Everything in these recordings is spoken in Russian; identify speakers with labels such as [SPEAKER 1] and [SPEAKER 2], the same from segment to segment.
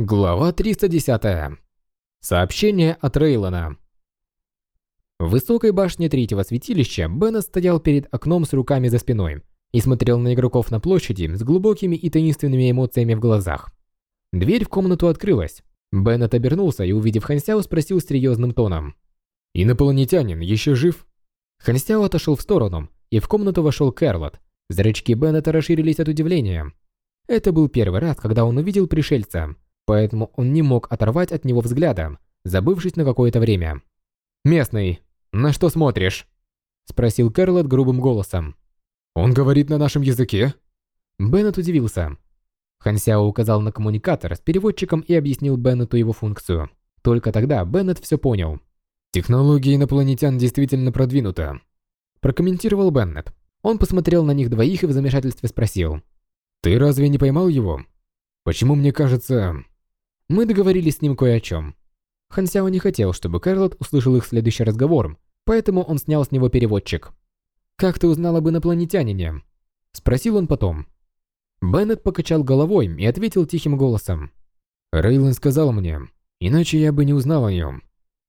[SPEAKER 1] Глава 310. Сообщение от Рейлона. В высокой башне третьего святилища Беннет стоял перед окном с руками за спиной и смотрел на игроков на площади с глубокими и таинственными эмоциями в глазах. Дверь в комнату открылась. Беннет обернулся и, увидев Хансяо, спросил серьезным тоном. «Инопланетянин еще жив?» Хансяо отошел в сторону, и в комнату вошел Кэрлот. Зрачки Беннета расширились от удивления. Это был первый раз, когда он увидел пришельца – поэтому он не мог оторвать от него взгляда, забывшись на какое-то время. «Местный, на что смотришь?» – спросил Кэрлот грубым голосом. «Он говорит на нашем языке?» Беннет удивился. Хансяо указал на коммуникатор с переводчиком и объяснил Беннету его функцию. Только тогда Беннет все понял. «Технология инопланетян действительно продвинута», – прокомментировал Беннет. Он посмотрел на них двоих и в замешательстве спросил. «Ты разве не поймал его? Почему мне кажется, мы договорились с ним кое о чем. Хан Сяо не хотел, чтобы Карлот услышал их следующий разговор, поэтому он снял с него переводчик. «Как ты узнал об инопланетянине?» Спросил он потом. Беннет покачал головой и ответил тихим голосом. «Рейлен сказал мне, иначе я бы не узнал о нем.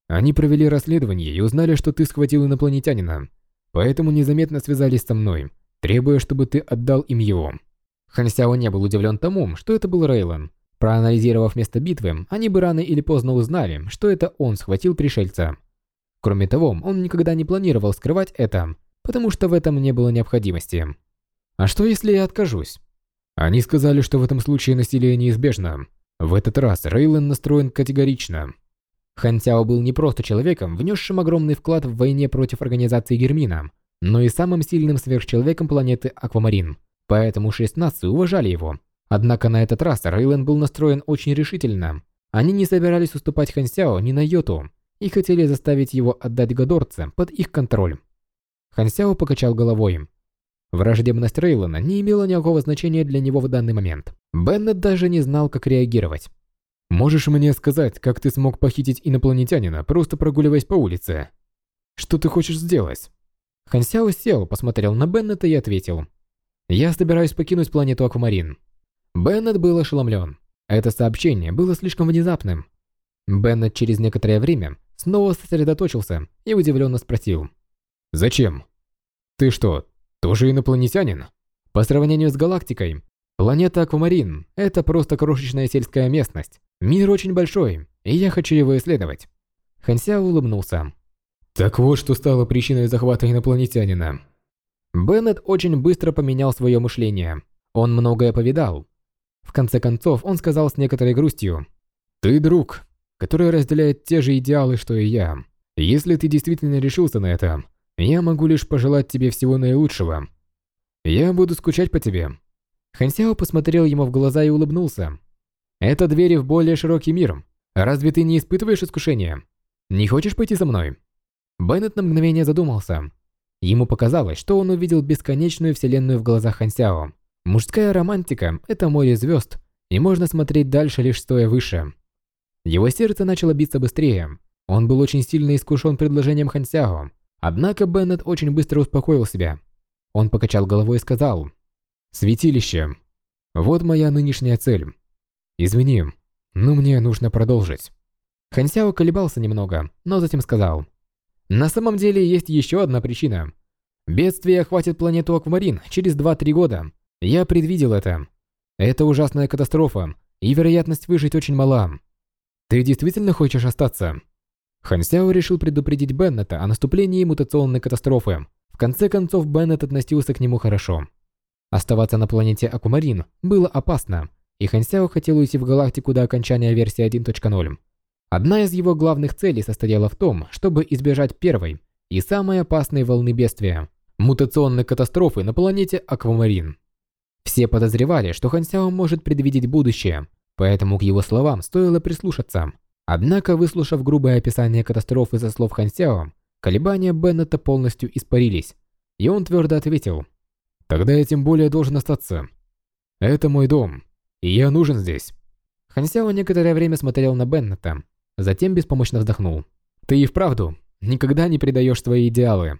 [SPEAKER 1] Они провели расследование и узнали, что ты схватил инопланетянина, поэтому незаметно связались со мной, требуя, чтобы ты отдал им его». Хан Сяо не был удивлен тому, что это был Рейлен, Проанализировав место битвы, они бы рано или поздно узнали, что это он схватил пришельца. Кроме того, он никогда не планировал скрывать это, потому что в этом не было необходимости. А что если я откажусь? Они сказали, что в этом случае насилие неизбежно. В этот раз Рейлен настроен категорично. Хан Цяо был не просто человеком, внесшим огромный вклад в войне против организации Гермина, но и самым сильным сверхчеловеком планеты Аквамарин. Поэтому шесть наций уважали его Однако на этот раз Рейлен был настроен очень решительно. Они не собирались уступать Хан Сяо ни на йоту и хотели заставить его отдать Гадорца под их контроль. Хан Сяо покачал головой. Враждебность Рейлена не имела никакого значения для него в данный момент. Беннет даже не знал, как реагировать. «Можешь мне сказать, как ты смог похитить инопланетянина, просто прогуливаясь по улице? Что ты хочешь сделать?» Хан Сяо сел, посмотрел на Беннета и ответил. «Я собираюсь покинуть планету Аквамарин. Беннет был ошеломлен. Это сообщение было слишком внезапным. Беннет через некоторое время снова сосредоточился и удивленно спросил. «Зачем? Ты что, тоже инопланетянин?» По сравнению с галактикой, планета Аквамарин – это просто крошечная сельская местность. Мир очень большой, и я хочу его исследовать. Ханся улыбнулся. Так вот, что стало причиной захвата инопланетянина. Беннет очень быстро поменял свое мышление. Он многое повидал, в конце концов, он сказал с некоторой грустью. «Ты друг, который разделяет те же идеалы, что и я. Если ты действительно решился на это, я могу лишь пожелать тебе всего наилучшего. Я буду скучать по тебе». Хансяо посмотрел ему в глаза и улыбнулся. «Это двери в более широкий мир. Разве ты не испытываешь искушения? Не хочешь пойти со мной?» Беннет на мгновение задумался. Ему показалось, что он увидел бесконечную вселенную в глазах Хансяо. Мужская романтика – это море звезд, и можно смотреть дальше лишь стоя выше. Его сердце начало биться быстрее. Он был очень сильно искушен предложением Хансяо. Однако Беннет очень быстро успокоил себя. Он покачал головой и сказал, «Святилище. Вот моя нынешняя цель. Извини, но мне нужно продолжить». Хансяо колебался немного, но затем сказал, «На самом деле есть еще одна причина. Бедствие охватит планету Аквамарин через 2-3 года, я предвидел это. Это ужасная катастрофа, и вероятность выжить очень мала. Ты действительно хочешь остаться? Хан Сяо решил предупредить Беннета о наступлении мутационной катастрофы. В конце концов, Беннет относился к нему хорошо. Оставаться на планете Акумарин было опасно, и Хан Сяо хотел уйти в галактику до окончания версии 1.0. Одна из его главных целей состояла в том, чтобы избежать первой и самой опасной волны бедствия – мутационной катастрофы на планете Аквамарин. Все подозревали, что Хан Сяо может предвидеть будущее, поэтому к его словам стоило прислушаться. Однако, выслушав грубое описание катастрофы со слов Хан Сяо, колебания Беннета полностью испарились, и он твердо ответил. «Тогда я тем более должен остаться. Это мой дом, и я нужен здесь». Хан Сяо некоторое время смотрел на Беннета, затем беспомощно вздохнул. «Ты и вправду никогда не предаешь свои идеалы.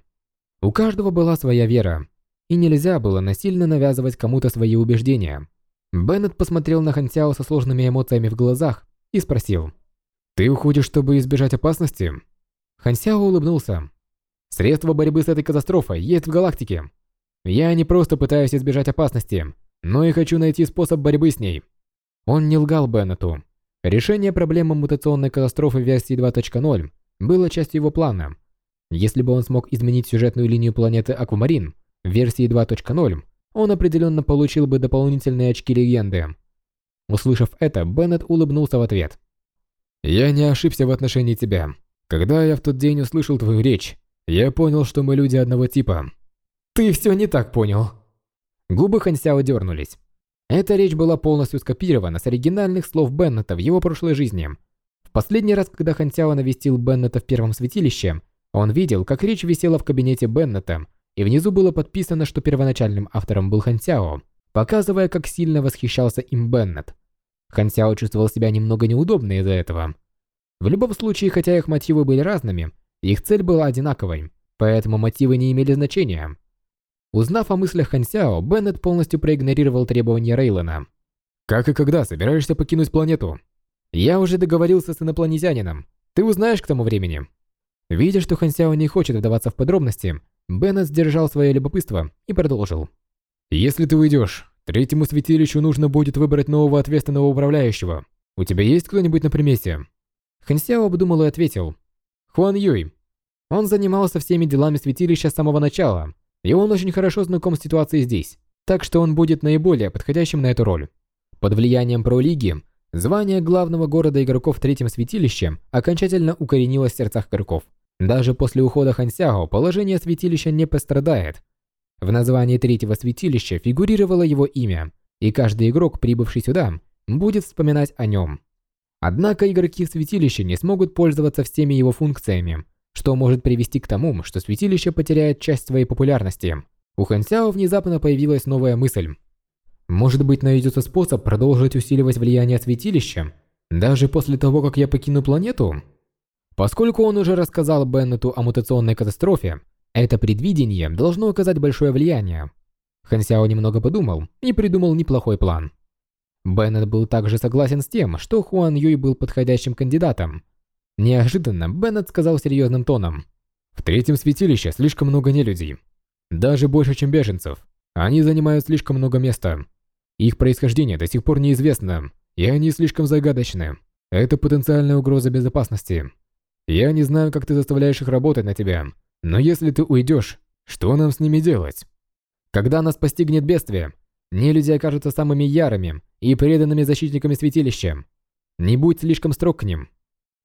[SPEAKER 1] У каждого была своя вера, и нельзя было насильно навязывать кому-то свои убеждения. Беннет посмотрел на Хансяо со сложными эмоциями в глазах и спросил. «Ты уходишь, чтобы избежать опасности?» Хансяо улыбнулся. «Средства борьбы с этой катастрофой есть в галактике. Я не просто пытаюсь избежать опасности, но и хочу найти способ борьбы с ней». Он не лгал Беннету. Решение проблемы мутационной катастрофы версии 2.0 было частью его плана. Если бы он смог изменить сюжетную линию планеты Аквамарин в версии 2.0, он определенно получил бы дополнительные очки легенды. Услышав это, Беннет улыбнулся в ответ. «Я не ошибся в отношении тебя. Когда я в тот день услышал твою речь, я понял, что мы люди одного типа». «Ты все не так понял». Губы Хансяо дернулись. Эта речь была полностью скопирована с оригинальных слов Беннета в его прошлой жизни. В последний раз, когда Хансяо навестил Беннета в первом святилище, он видел, как речь висела в кабинете Беннета, и внизу было подписано, что первоначальным автором был Хансяо, показывая, как сильно восхищался им Беннет. Хансяо чувствовал себя немного неудобно из-за этого. В любом случае, хотя их мотивы были разными, их цель была одинаковой, поэтому мотивы не имели значения. Узнав о мыслях Хансяо, Беннет полностью проигнорировал требования Рейлона. «Как и когда собираешься покинуть планету?» «Я уже договорился с инопланетянином. Ты узнаешь к тому времени». Видя, что Хансяо не хочет вдаваться в подробности, Беннет сдержал свое любопытство и продолжил. «Если ты уйдешь, третьему святилищу нужно будет выбрать нового ответственного управляющего. У тебя есть кто-нибудь на примете?» Хансяо обдумал и ответил. «Хуан Юй. Он занимался всеми делами святилища с самого начала, и он очень хорошо знаком с ситуацией здесь, так что он будет наиболее подходящим на эту роль. Под влиянием Про-лиги, звание главного города игроков в третьем святилище окончательно укоренилось в сердцах игроков. Даже после ухода Хансяо положение святилища не пострадает. В названии третьего святилища фигурировало его имя, и каждый игрок, прибывший сюда, будет вспоминать о нем. Однако игроки святилища не смогут пользоваться всеми его функциями, что может привести к тому, что святилище потеряет часть своей популярности. У Хансяо внезапно появилась новая мысль. Может быть, найдется способ продолжить усиливать влияние святилища, даже после того, как я покину планету? Поскольку он уже рассказал Беннету о мутационной катастрофе, это предвидение должно оказать большое влияние. Хан Сяо немного подумал и придумал неплохой план. Беннет был также согласен с тем, что Хуан Юй был подходящим кандидатом. Неожиданно Беннет сказал серьезным тоном. «В третьем святилище слишком много нелюдей. Даже больше, чем беженцев. Они занимают слишком много места. Их происхождение до сих пор неизвестно, и они слишком загадочны. Это потенциальная угроза безопасности. Я не знаю, как ты заставляешь их работать на тебя, но если ты уйдешь, что нам с ними делать? Когда нас постигнет бедствие, нелюди окажутся самыми ярыми и преданными защитниками святилища. Не будь слишком строг к ним.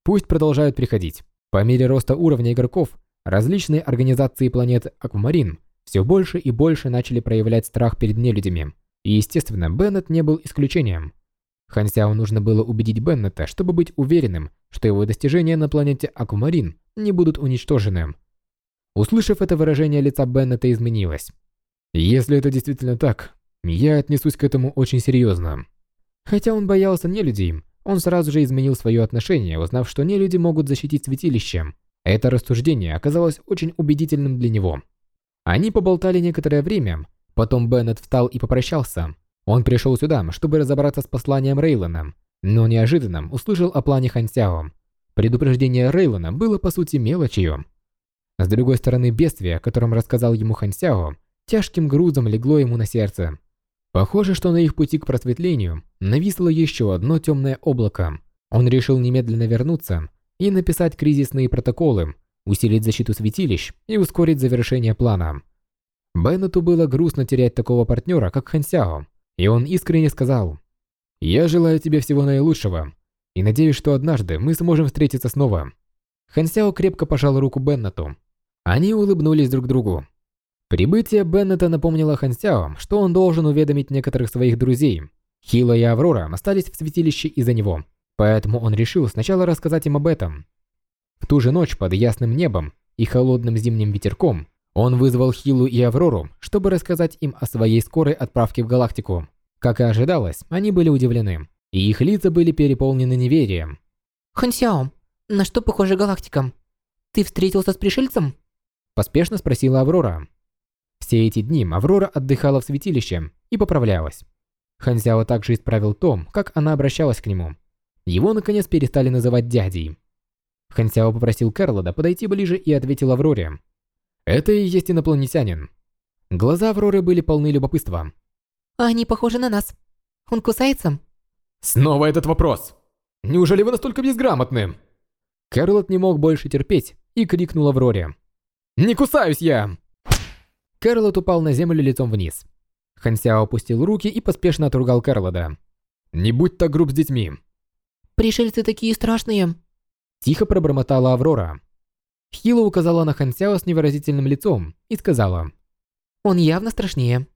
[SPEAKER 1] Пусть продолжают приходить. По мере роста уровня игроков, различные организации планеты Аквамарин все больше и больше начали проявлять страх перед нелюдями. И, естественно, Беннет не был исключением. Хан Сяо нужно было убедить Беннета, чтобы быть уверенным, что его достижения на планете Акумарин не будут уничтожены. Услышав это выражение лица Беннета изменилось. Если это действительно так, я отнесусь к этому очень серьезно. Хотя он боялся нелюдей, он сразу же изменил свое отношение, узнав, что нелюди могут защитить святилище. Это рассуждение оказалось очень убедительным для него. Они поболтали некоторое время, потом Беннет встал и попрощался. Он пришел сюда, чтобы разобраться с посланием Рейлона, но неожиданно услышал о плане Хансяо. Предупреждение Рейлона было по сути мелочью. С другой стороны, бедствие, о котором рассказал ему Хансяо, тяжким грузом легло ему на сердце. Похоже, что на их пути к просветлению нависло еще одно темное облако. Он решил немедленно вернуться и написать кризисные протоколы, усилить защиту святилищ и ускорить завершение плана. Беннету было грустно терять такого партнера, как Хансяо, и он искренне сказал, «Я желаю тебе всего наилучшего, и надеюсь, что однажды мы сможем встретиться снова». Хансяо крепко пожал руку Беннету. Они улыбнулись друг другу. Прибытие Беннета напомнило Хансяо, что он должен уведомить некоторых своих друзей. Хила и Аврора остались в святилище из-за него, поэтому он решил сначала рассказать им об этом. В ту же ночь под ясным небом и холодным зимним ветерком он вызвал Хилу и Аврору, чтобы рассказать им о своей скорой отправке в галактику. Как и ожидалось, они были удивлены, и их лица были переполнены неверием.
[SPEAKER 2] «Хансяо, на что похожа галактика? Ты встретился с пришельцем?»
[SPEAKER 1] Поспешно спросила Аврора. Все эти дни Аврора отдыхала в святилище и поправлялась. Хан Сяо также исправил то, как она обращалась к нему. Его наконец перестали называть дядей. Хан Сяо попросил Карлода подойти ближе и ответил Авроре. «Это и есть инопланетянин». Глаза Авроры были полны любопытства.
[SPEAKER 2] Они похожи на нас. Он кусается?
[SPEAKER 1] «Снова этот вопрос! Неужели вы настолько безграмотны?» Карлот не мог больше терпеть и крикнул Авроре. «Не кусаюсь я!» Карлот упал на землю лицом вниз. Хансяо опустил руки и поспешно отругал Карлода. «Не будь так груб с детьми!»
[SPEAKER 2] Пришельцы такие страшные.
[SPEAKER 1] Тихо пробормотала Аврора. Хила указала на Хансяо с невыразительным лицом и сказала.
[SPEAKER 2] Он явно страшнее.